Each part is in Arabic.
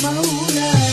حبيبك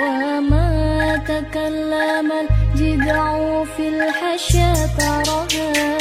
وما تكلم الجذع في الحشا ترها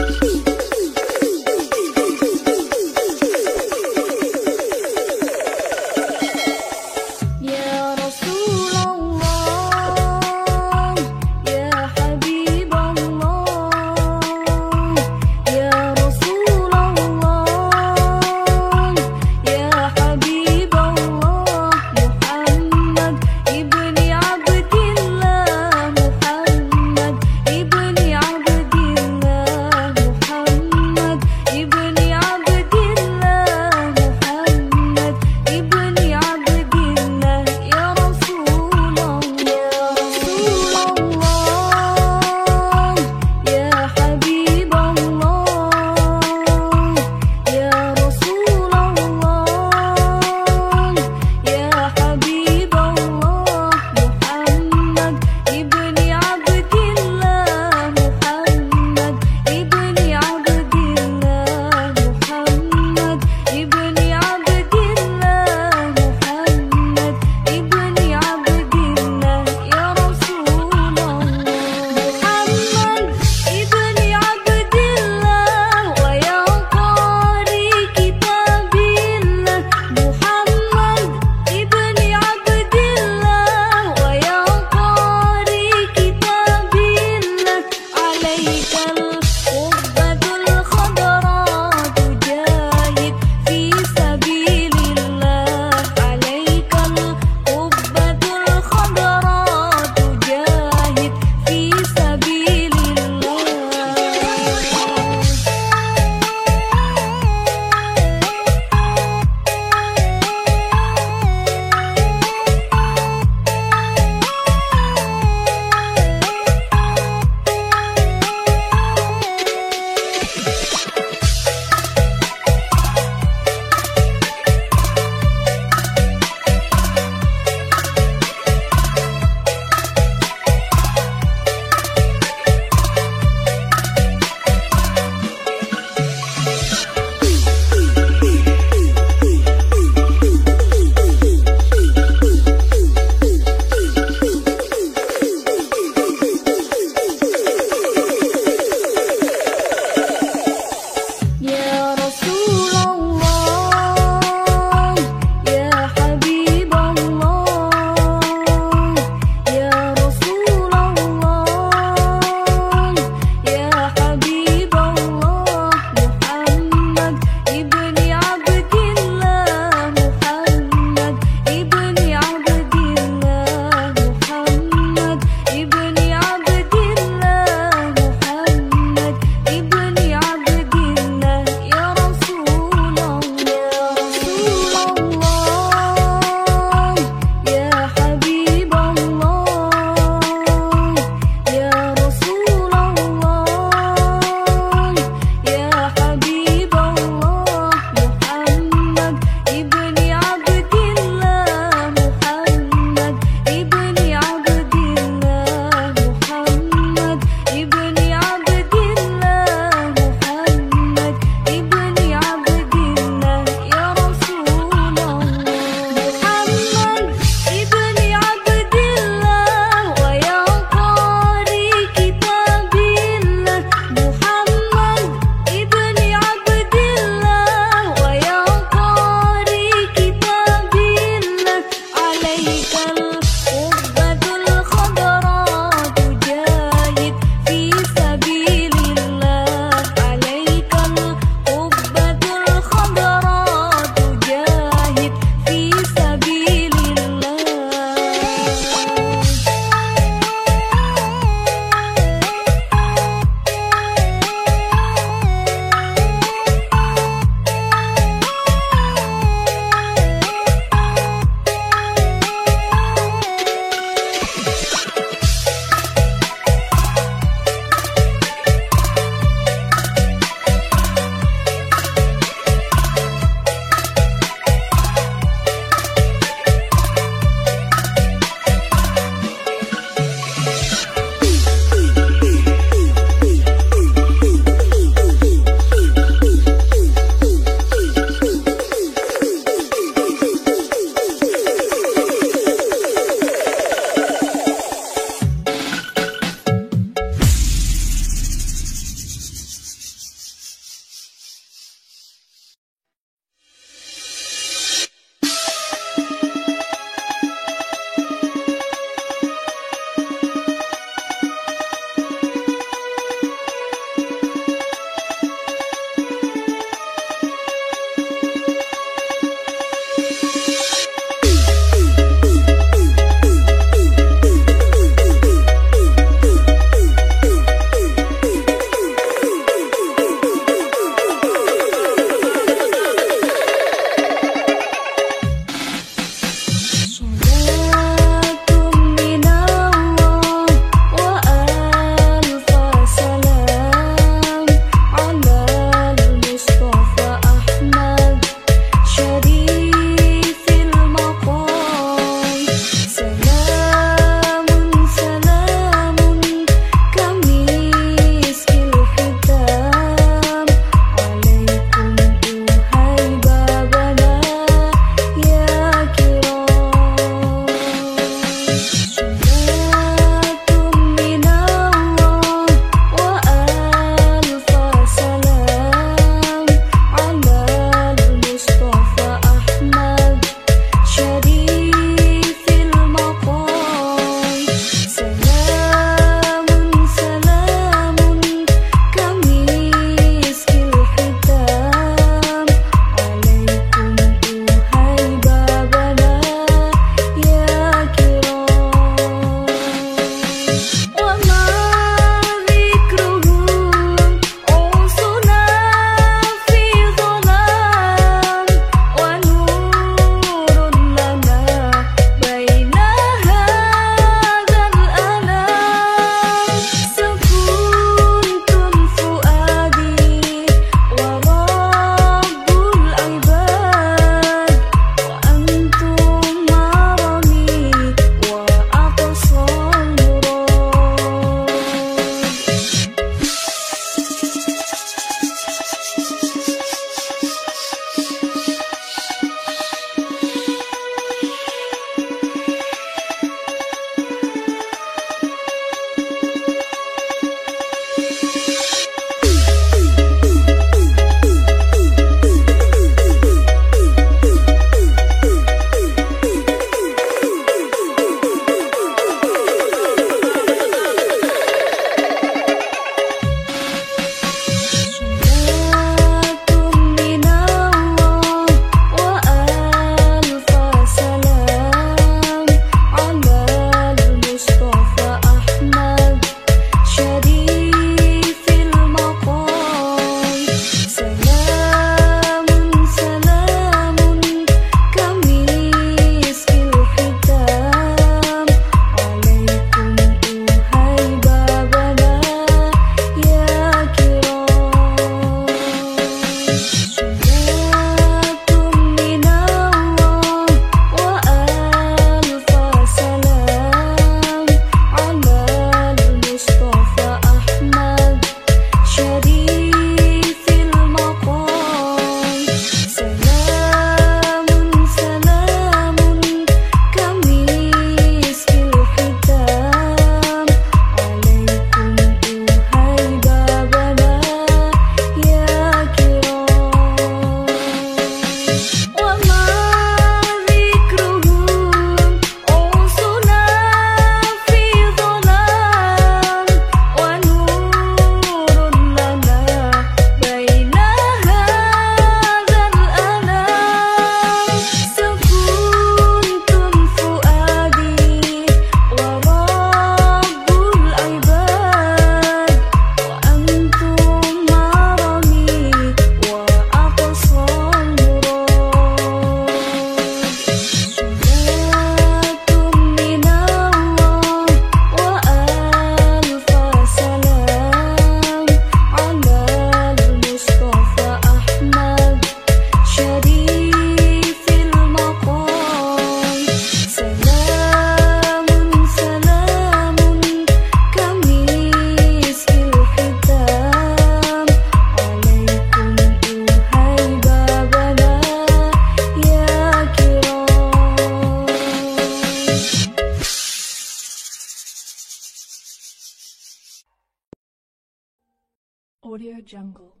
Audio Jungle.